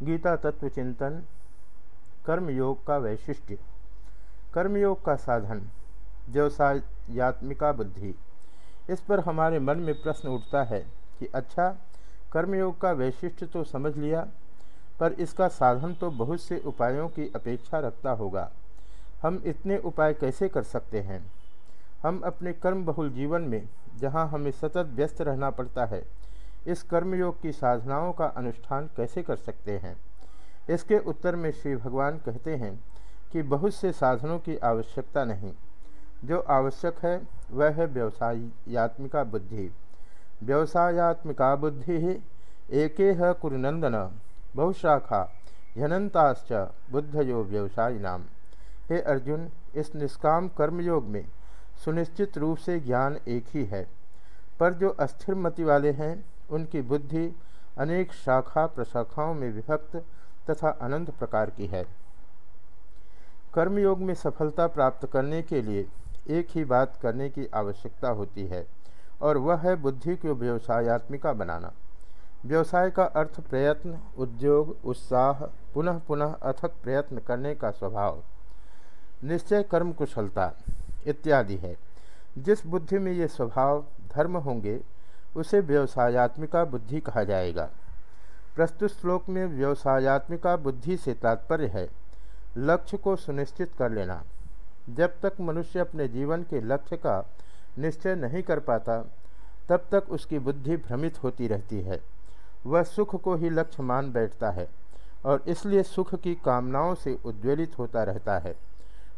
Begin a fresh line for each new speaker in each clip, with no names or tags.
गीता तत्व चिंतन, कर्मयोग का वैशिष्ट्य। कर्मयोग का साधन व्यवसायत्मिका बुद्धि। इस पर हमारे मन में प्रश्न उठता है कि अच्छा कर्मयोग का वैशिष्ट्य तो समझ लिया, पर इसका साधन तो बहुत से उपायों की अपेक्षा रखता होगा। हम इतने उपाय कैसे कर सकते हैं? हम अपने कर्म बहुल जीवन में, जहाँ हमें सतत व्यस्त रहना पड़ता है इस कर्मयोग की साधनाओं का अनुष्ठान कैसे कर सकते हैं? इसके उत्तर में श्री भगवान कहते हैं कि बहुत से साधनों की आवश्यकता नहीं। जो आवश्यक है, वह है व्यवसायत्मिका बुद्धि। व्यवसायत्मिका बुद्धि ही एक कुरुनंदन, बहुशाखा ह्यनंताश्च बुद्धयो व्यवसाय नाम हे अर्जुन, इस निष्काम कर्मयोग में सुनिश्चित रूप से ज्ञान एक ही है, पर जो अस्थिर मति वाले हैं उनकी बुद्धि अनेक शाखा प्रशाखाओं में विभक्त तथा अनंत प्रकार की है। कर्मयोग में सफलता प्राप्त करने के लिए एक ही बात करने की आवश्यकता होती है, और वह है बुद्धि को व्यवसायत्मिका बनाना। व्यवसाय का अर्थ प्रयत्न, उद्योग, उत्साह, पुनः पुनः अथक प्रयत्न करने का स्वभाव, निश्चय कर्म कुशलता इत्यादि है। जिस बुद्धि में ये स्वभाव धर्म होंगे उसे व्यवसायत्मिका बुद्धि कहा जाएगा। प्रस्तुत श्लोक में व्यवसायत्मिका बुद्धि से तात्पर्य है, लक्ष्य को सुनिश्चित कर लेना। जब तक मनुष्य अपने जीवन के लक्ष्य का निश्चय नहीं कर पाता, तब तक उसकी बुद्धि भ्रमित होती रहती है। वह सुख को ही लक्ष्य मान बैठता है और इसलिए सुख की कामनाओं से उद्वेलित होता रहता है।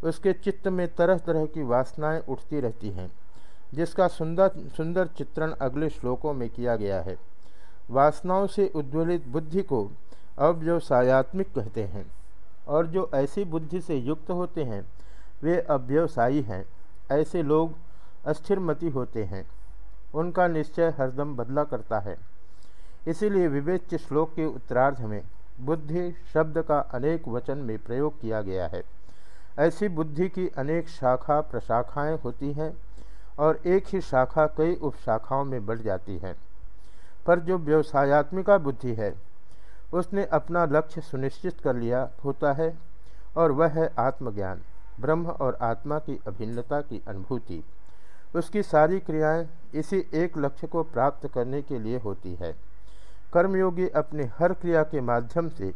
उसके चित्त में तरह तरह की वासनाएँ उठती रहती हैं। जिसका सुंदर सुंदर चित्रण अगले श्लोकों में किया गया है। वासनाओं से उद्वलित बुद्धि को अव्यवसायत्मिक कहते हैं और जो ऐसी बुद्धि से युक्त होते हैं, वे अव्यवसायी हैं। ऐसे लोग अस्थिरमति होते हैं। उनका निश्चय हरदम बदला करता है। इसीलिए विवेच्य श्लोक के उत्तरार्ध में बुद्धि शब्द का अनेक वचन में प्रयोग किया गया है। ऐसी बुद्धि की अनेक शाखा प्रशाखाएँ होती हैं और एक ही शाखा कई उपशाखाओं में बढ़ जाती है। पर जो व्यवसायत्मिका बुद्धि है, उसने अपना लक्ष्य सुनिश्चित कर लिया होता है और वह है आत्मज्ञान, ब्रह्म और आत्मा की अभिन्नता की अनुभूति। उसकी सारी क्रियाएँ इसी एक लक्ष्य को प्राप्त करने के लिए होती है। कर्मयोगी अपनी हर क्रिया के माध्यम से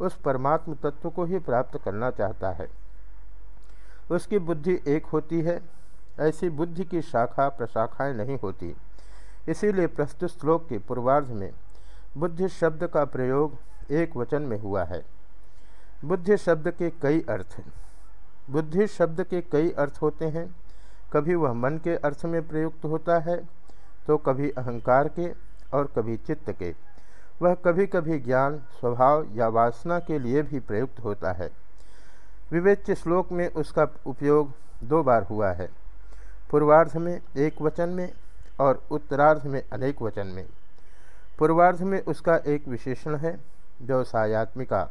उस परमात्म तत्व को ही प्राप्त करना चाहता है। उसकी बुद्धि एक होती है ऐसी बुद्धि की शाखा प्रशाखाएँ नहीं होती। इसीलिए प्रस्तुत श्लोक के पूर्वार्ध में बुद्धि शब्द का प्रयोग एक वचन में हुआ है। बुद्धि शब्द के कई अर्थ बुद्धि शब्द के कई अर्थ होते हैं। कभी वह मन के अर्थ में प्रयुक्त होता है तो कभी अहंकार के और कभी चित्त के। वह कभी कभी ज्ञान, स्वभाव या वासना के लिए भी प्रयुक्त होता है। विवेच्य श्लोक में उसका उपयोग दो बार हुआ है। पूर्वार्ध में एक वचन में और उत्तरार्ध में अनेक वचन में। पूर्वार्ध में उसका एक विशेषण है व्यवसायत्मिका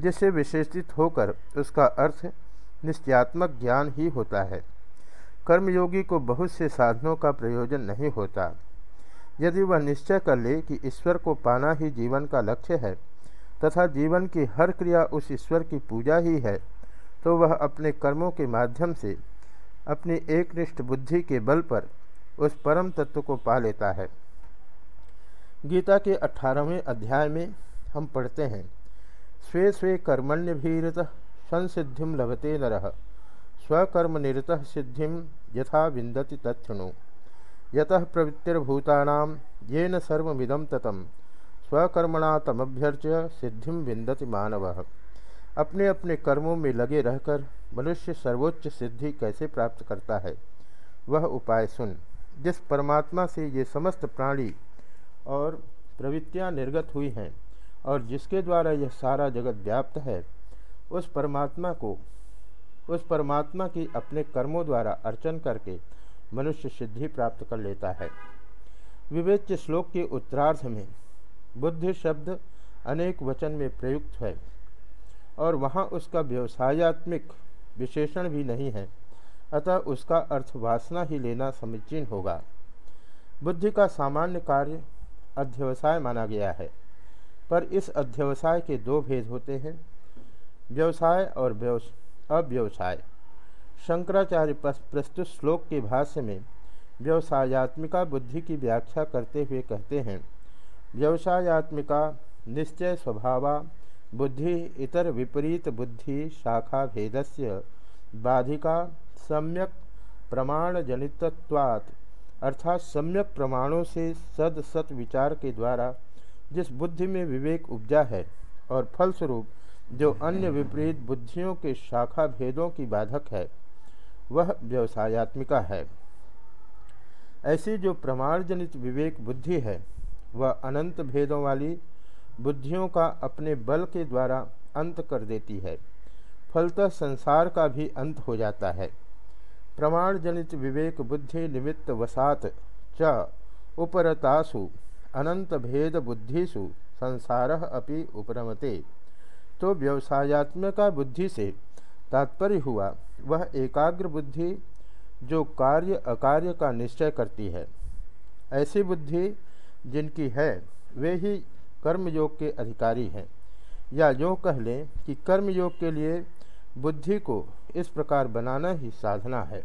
जिससे विशेषित होकर उसका अर्थ निश्चयात्मक ज्ञान ही होता है। कर्मयोगी को बहुत से साधनों का प्रयोजन नहीं होता। यदि वह निश्चय कर ले कि ईश्वर को पाना ही जीवन का लक्ष्य है, तथा जीवन की हर क्रिया उस ईश्वर की पूजा ही है तो वह अपने कर्मों के माध्यम से अपनी एकनिष्ठ बुद्धि के बल पर उस परम तत्व को पा लेता है। गीता के अठारहवें अध्याय में हम पढ़ते हैं, स्वे स्वे कर्मण्य भीरत, संसिद्धि लभते नर स्वकर्म निरत सिद्धि यथा विंदति तत्णु यत प्रवृत्तिर्भूतानाम ये न सर्विदम ततम स्वकर्मणा तमभ्यर्च्य सिद्धि विंदति मानव। अपने अपने कर्मों में लगे रहकर मनुष्य सर्वोच्च सिद्धि कैसे प्राप्त करता है? वह उपाय सुन। जिस परमात्मा से ये समस्त प्राणी और प्रवृत्तियाँ निर्गत हुई हैं और जिसके द्वारा यह सारा जगत व्याप्त है, उस परमात्मा को, उस परमात्मा की अपने कर्मों द्वारा अर्चन करके मनुष्य सिद्धि प्राप्त कर लेता है। विवेच्य श्लोक के उत्तरार्ध में बुद्धि शब्द अनेक वचन में प्रयुक्त है। और वहाँ उसका व्यवसायत्मिक विशेषण भी नहीं है। अतः उसका अर्थ वासना ही लेना समीचीन होगा। बुद्धि का सामान्य कार्य अध्यवसाय माना गया है। पर इस अध्यवसाय के दो भेद होते हैं, व्यवसाय और अव्यवसाय। शंकराचार्य प्रस्तुत श्लोक के भाष्य में व्यवसायत्मिका बुद्धि की व्याख्या करते हुए कहते हैं, व्यवसायत्मिका निश्चय स्वभावा बुद्धि इतर विपरीत बुद्धि शाखा भेदस्य बाधिका सम्यक प्रमाण जनितत्वात् अर्थात सम्यक प्रमाणों से सद सत विचार के द्वारा जिस बुद्धि में विवेक उपजा है और फलस्वरूप जो अन्य विपरीत बुद्धियों के शाखा भेदों की बाधक है, वह व्यवसायत्मिका है। ऐसी जो प्रमाण जनित विवेक बुद्धि है, वह अनंत भेदों वाली बुद्धियों का अपने बल के द्वारा अंत कर देती है। फलतः संसार का भी अंत हो जाता है। प्रमाण जनित विवेक बुद्धि निमित्त वसात च उपरतासु अनंत भेद बुद्धिषु संसार अपि उपरमते। तो व्यवसायत्मका बुद्धि से तात्पर्य हुआ, वह एकाग्र बुद्धि जो कार्य अकार्य का निश्चय करती है। ऐसी बुद्धि जिनकी है, वे ही कर्मयोग के अधिकारी हैं। या जो कह लें कि कर्मयोग के लिए बुद्धि को इस प्रकार बनाना ही साधना है।